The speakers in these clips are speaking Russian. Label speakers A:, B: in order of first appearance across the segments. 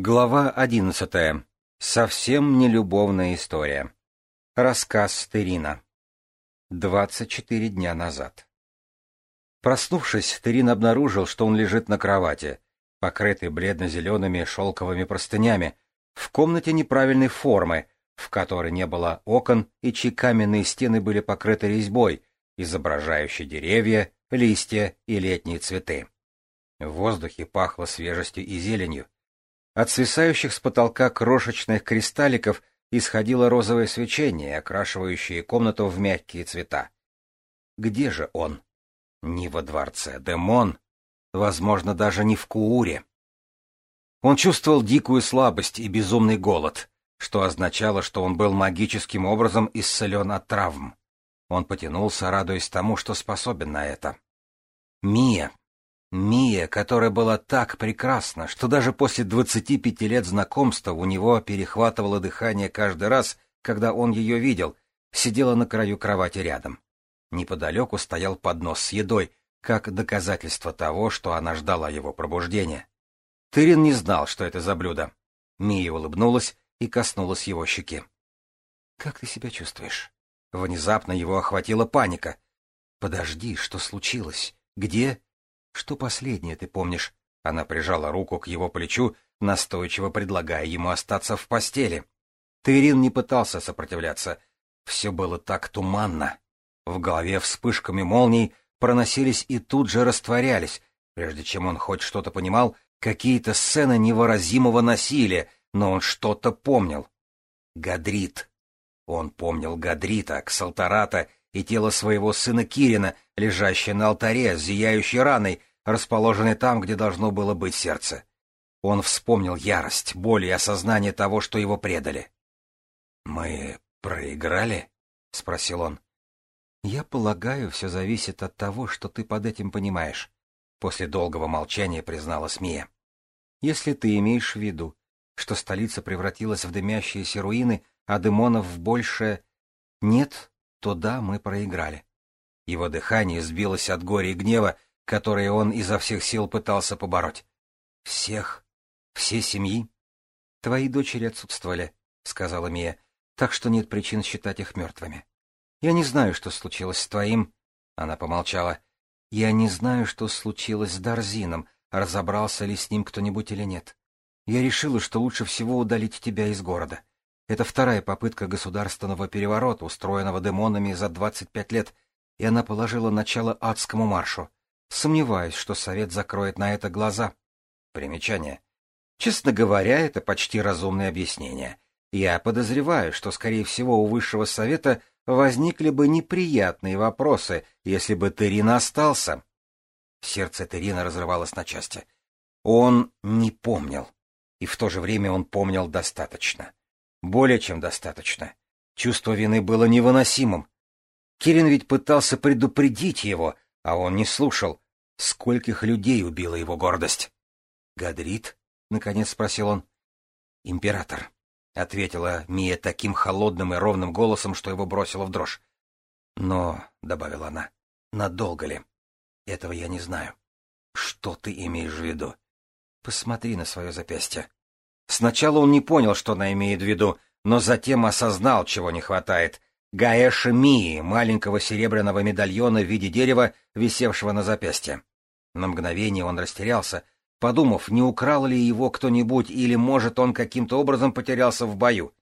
A: Глава 11. Совсем не любовная история. Рассказ Стерина. 24 дня назад. Проснувшись, Терин обнаружил, что он лежит на кровати, покрытый бледно-зелеными шелковыми простынями, в комнате неправильной формы, в которой не было окон и чьи каменные стены были покрыты резьбой, изображающей деревья, листья и летние цветы. В воздухе пахло свежестью и зеленью, от свисающих с потолка крошечных кристалликов исходило розовое свечение, окрашивающее комнату в мягкие цвета. Где же он? Не во дворце Демон. Возможно, даже не в Кууре. Он чувствовал дикую слабость и безумный голод, что означало, что он был магическим образом исцелен от травм. Он потянулся, радуясь тому, что способен на это. Мия. Мия, которая была так прекрасна, что даже после 25 лет знакомства у него перехватывало дыхание каждый раз, когда он ее видел, сидела на краю кровати рядом. Неподалеку стоял поднос с едой, как доказательство того, что она ждала его пробуждения. Тырин не знал, что это за блюдо. Мия улыбнулась и коснулась его щеки. — Как ты себя чувствуешь? Внезапно его охватила паника. — Подожди, что случилось? Где? Что последнее ты помнишь? Она прижала руку к его плечу, настойчиво предлагая ему остаться в постели. Тырин не пытался сопротивляться. Все было так туманно. В голове вспышками молний проносились и тут же растворялись, прежде чем он хоть что-то понимал, какие-то сцены невыразимого насилия, но он что-то помнил. Гадрит. Он помнил Гадрита, Ксалтарата и тело своего сына Кирина, лежащее на алтаре, зияющей раной, расположенной там, где должно было быть сердце. Он вспомнил ярость, боль и осознание того, что его предали. «Мы проиграли?» — спросил он. «Я полагаю, все зависит от того, что ты под этим понимаешь», — после долгого молчания признала Мия. «Если ты имеешь в виду, что столица превратилась в дымящиеся руины, а демонов в большее...» «Нет, то да, мы проиграли. Его дыхание сбилось от горя и гнева, которые он изо всех сил пытался побороть. «Всех? Все семьи?» «Твои дочери отсутствовали», — сказала Мия, — «так что нет причин считать их мертвыми». «Я не знаю, что случилось с твоим...» — она помолчала. «Я не знаю, что случилось с Дарзином, разобрался ли с ним кто-нибудь или нет. Я решила, что лучше всего удалить тебя из города. Это вторая попытка государственного переворота, устроенного демонами за 25 лет, и она положила начало адскому маршу. Сомневаюсь, что Совет закроет на это глаза. Примечание. Честно говоря, это почти разумное объяснение. Я подозреваю, что, скорее всего, у Высшего Совета возникли бы неприятные вопросы, если бы Терина остался. Сердце Терина разрывалось на части. Он не помнил. И в то же время он помнил достаточно. Более чем достаточно. Чувство вины было невыносимым. Кирин ведь пытался предупредить его, а он не слушал. Скольких людей убила его гордость? «Гадрит?» — наконец спросил он. «Император», — ответила Мия таким холодным и ровным голосом, что его бросило в дрожь. «Но», — добавила она, — «надолго ли? Этого я не знаю». «Что ты имеешь в виду?» «Посмотри на свое запястье». Сначала он не понял, что она имеет в виду, но затем осознал, чего не хватает. Гаэша Мии, маленького серебряного медальона в виде дерева, висевшего на запястье. На мгновение он растерялся, подумав, не украл ли его кто-нибудь или, может, он каким-то образом потерялся в бою.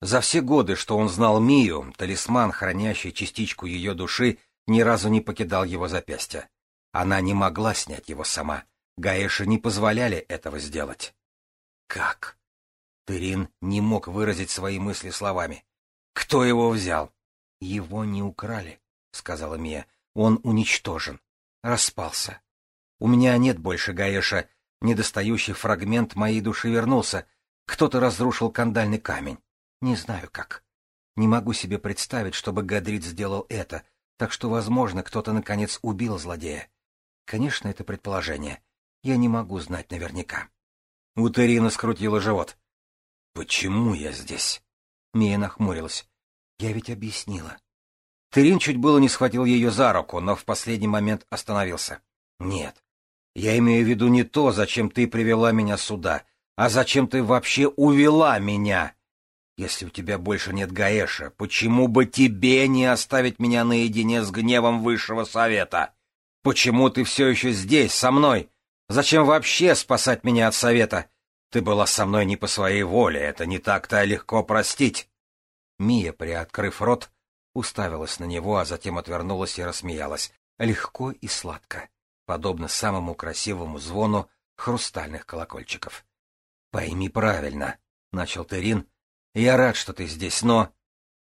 A: За все годы, что он знал Мию, талисман, хранящий частичку ее души, ни разу не покидал его запястья. Она не могла снять его сама. Гаэши не позволяли этого сделать. Как? Терин не мог выразить свои мысли словами. Кто его взял? Его не украли, сказала Мия. Он уничтожен. Распался. У меня нет больше Гаэша. Недостающий фрагмент моей души вернулся. Кто-то разрушил кандальный камень. Не знаю как. Не могу себе представить, чтобы Гадрит сделал это, так что, возможно, кто-то наконец убил злодея. Конечно, это предположение. Я не могу знать наверняка. У Терина скрутило живот. «Почему я здесь?» Мия нахмурилась. «Я ведь объяснила». Терин чуть было не схватил ее за руку, но в последний момент остановился. «Нет, я имею в виду не то, зачем ты привела меня сюда, а зачем ты вообще увела меня. Если у тебя больше нет Гаэша, почему бы тебе не оставить меня наедине с гневом Высшего Совета? Почему ты все еще здесь, со мной?» Зачем вообще спасать меня от совета? Ты была со мной не по своей воле, это не так-то а легко простить. Мия, приоткрыв рот, уставилась на него, а затем отвернулась и рассмеялась. Легко и сладко, подобно самому красивому звону хрустальных колокольчиков. — Пойми правильно, — начал Терин. — Я рад, что ты здесь, но...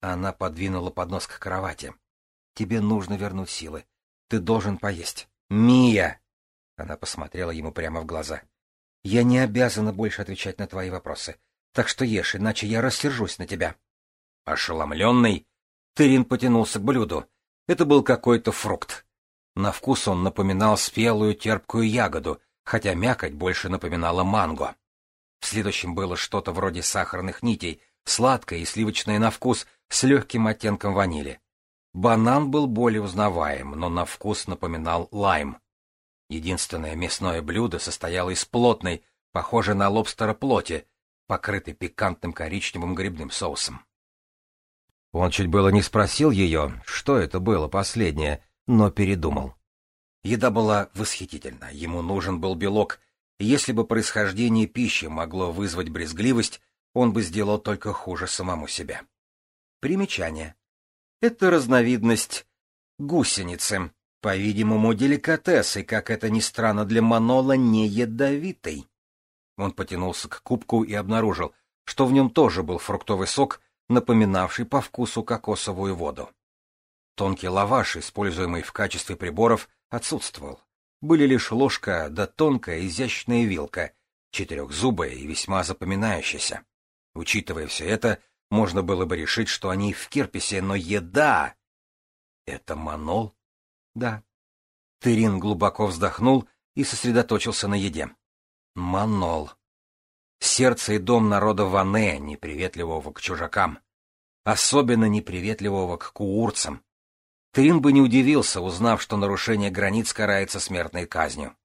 A: Она подвинула поднос к кровати. — Тебе нужно вернуть силы. Ты должен поесть. — Мия! Она посмотрела ему прямо в глаза. «Я не обязана больше отвечать на твои вопросы. Так что ешь, иначе я рассержусь на тебя». Ошеломленный, Тырин потянулся к блюду. Это был какой-то фрукт. На вкус он напоминал спелую терпкую ягоду, хотя мякоть больше напоминала манго. В следующем было что-то вроде сахарных нитей, сладкое и сливочное на вкус, с легким оттенком ванили. Банан был более узнаваем, но на вкус напоминал лайм. Единственное мясное блюдо состояло из плотной, похожей на лобстера плоти, покрытой пикантным коричневым грибным соусом. Он чуть было не спросил ее, что это было последнее, но передумал. Еда была восхитительна, ему нужен был белок. Если бы происхождение пищи могло вызвать брезгливость, он бы сделал только хуже самому себе. Примечание. Это разновидность гусеницы, по-видимому, деликатес, и, как это ни странно для Манола, не ядовитый. Он потянулся к кубку и обнаружил, что в нем тоже был фруктовый сок, напоминавший по вкусу кокосовую воду. Тонкий лаваш, используемый в качестве приборов, отсутствовал. Были лишь ложка да тонкая изящная вилка, четырехзубая и весьма запоминающаяся. Учитывая все это, можно было бы решить, что они в кирписе, но еда... Это манол? Да. Терин глубоко вздохнул и сосредоточился на еде. Манол. Сердце и дом народа Ване, неприветливого к чужакам. Особенно неприветливого к куурцам. Терин бы не удивился, узнав, что нарушение границ карается смертной казнью.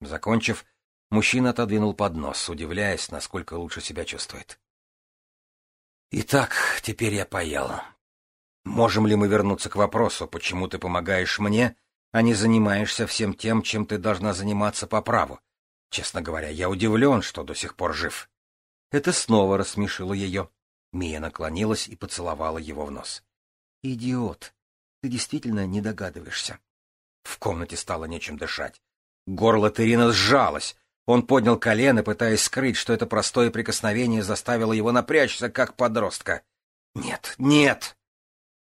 A: Закончив, мужчина отодвинул поднос, удивляясь, насколько лучше себя чувствует. «Итак, теперь я поел. Можем ли мы вернуться к вопросу, почему ты помогаешь мне, а не занимаешься всем тем, чем ты должна заниматься по праву? Честно говоря, я удивлен, что до сих пор жив. Это снова рассмешило ее. Мия наклонилась и поцеловала его в нос. «Идиот! Ты действительно не догадываешься!» В комнате стало нечем дышать. Горло Терина сжалось. Он поднял колено, пытаясь скрыть, что это простое прикосновение заставило его напрячься, как подростка. «Нет, нет!»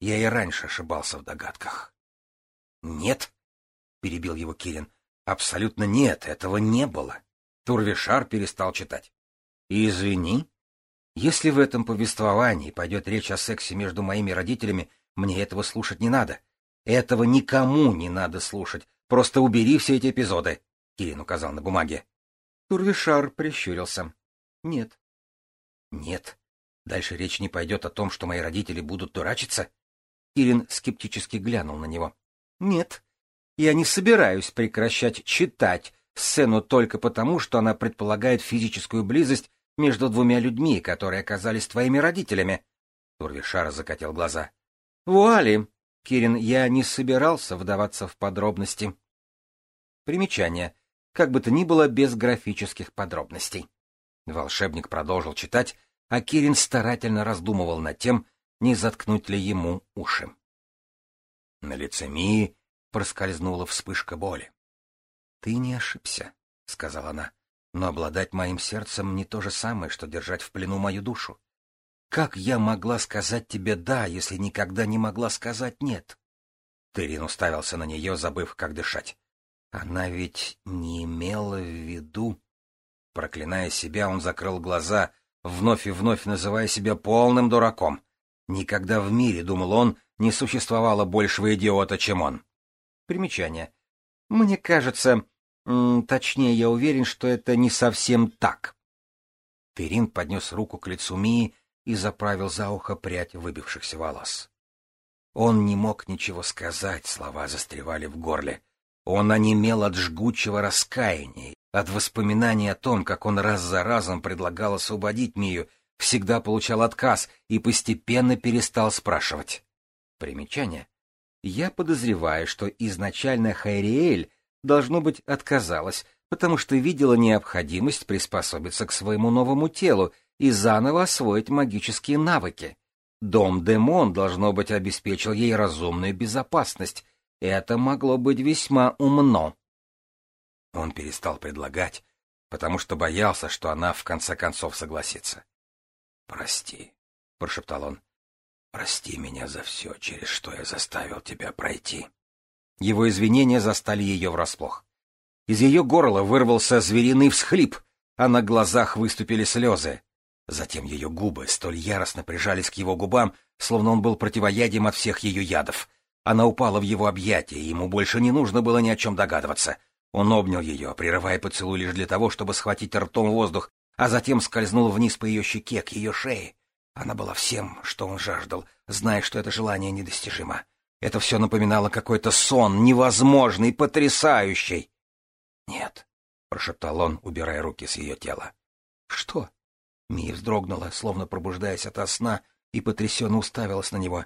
A: Я и раньше ошибался в догадках. — Нет, — перебил его Кирин, — абсолютно нет, этого не было. Турвишар перестал читать. — Извини, если в этом повествовании пойдет речь о сексе между моими родителями, мне этого слушать не надо. Этого никому не надо слушать. Просто убери все эти эпизоды, — Кирин указал на бумаге. Турвишар прищурился. — Нет. — Нет. Дальше речь не пойдет о том, что мои родители будут дурачиться? Ирин скептически глянул на него. «Нет, я не собираюсь прекращать читать сцену только потому, что она предполагает физическую близость между двумя людьми, которые оказались твоими родителями». Турвишар закатил глаза. «Вуали!» Кирин, я не собирался вдаваться в подробности. Примечание. Как бы то ни было, без графических подробностей. Волшебник продолжил читать, а Кирин старательно раздумывал над тем, не заткнуть ли ему уши. На лице Мии проскользнула вспышка боли. — Ты не ошибся, — сказала она, — но обладать моим сердцем не то же самое, что держать в плену мою душу. Как я могла сказать тебе «да», если никогда не могла сказать «нет»? Терин уставился на нее, забыв, как дышать. Она ведь не имела в виду... Проклиная себя, он закрыл глаза, вновь и вновь называя себя полным дураком. Никогда в мире, думал он, не существовало большего идиота, чем он. Примечание. Мне кажется, точнее, я уверен, что это не совсем так. Терин поднес руку к лицу Мии и заправил за ухо прядь выбившихся волос. Он не мог ничего сказать, слова застревали в горле. Он онемел от жгучего раскаяния, от воспоминаний о том, как он раз за разом предлагал освободить Мию, всегда получал отказ и постепенно перестал спрашивать. Примечание. Я подозреваю, что изначально Хайриэль, должно быть, отказалась, потому что видела необходимость приспособиться к своему новому телу и заново освоить магические навыки. Дом Демон, должно быть, обеспечил ей разумную безопасность. Это могло быть весьма умно. Он перестал предлагать, потому что боялся, что она в конце концов согласится. «Прости», — прошептал он. «Прости меня за все, через что я заставил тебя пройти». Его извинения застали ее врасплох. Из ее горла вырвался звериный всхлип, а на глазах выступили слезы. Затем ее губы столь яростно прижались к его губам, словно он был противоядием от всех ее ядов. Она упала в его объятия, ему больше не нужно было ни о чем догадываться. Он обнял ее, прерывая поцелуй лишь для того, чтобы схватить ртом воздух а затем скользнул вниз по ее щеке, к ее шее. Она была всем, что он жаждал, зная, что это желание недостижимо. Это все напоминало какой-то сон, невозможный, потрясающий. «Нет», — прошептал он, убирая руки с ее тела. «Что?» Мия вздрогнула, словно пробуждаясь ото сна, и потрясенно уставилась на него.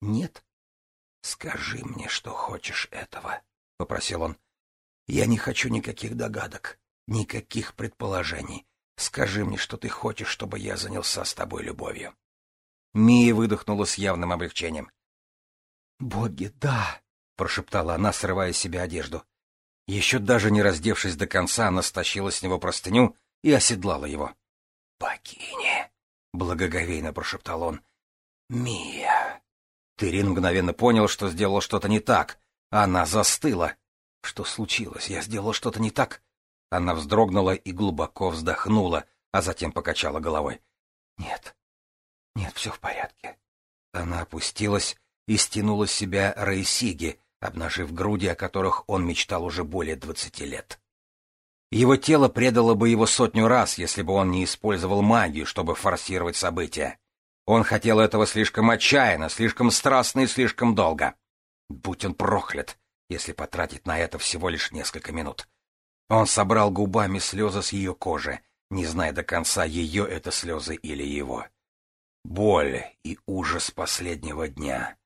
A: «Нет?» «Скажи мне, что хочешь этого», — попросил он. «Я не хочу никаких догадок, никаких предположений. Скажи мне, что ты хочешь, чтобы я занялся с тобой любовью. Мия выдохнула с явным облегчением. «Боги, да!» — прошептала она, срывая с себя одежду. Еще даже не раздевшись до конца, она стащила с него простыню и оседлала его. «Богиня!» — благоговейно прошептал он. «Мия!» Терин мгновенно понял, что сделал что-то не так. Она застыла. «Что случилось? Я сделал что-то не так?» Она вздрогнула и глубоко вздохнула, а затем покачала головой. «Нет, нет, все в порядке». Она опустилась и стянула с себя Рейсиги, обнажив груди, о которых он мечтал уже более двадцати лет. Его тело предало бы его сотню раз, если бы он не использовал магию, чтобы форсировать события. Он хотел этого слишком отчаянно, слишком страстно и слишком долго. Будь он проклят, если потратит на это всего лишь несколько минут. Он собрал губами слезы с ее кожи, не зная до конца, ее это слезы или его. Боль и ужас последнего дня,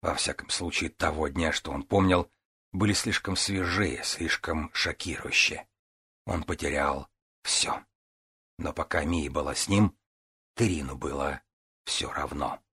A: во всяком случае того дня, что он помнил, были слишком свежи, слишком шокирующие. Он потерял все. Но пока Мия была с ним, Терину было все равно.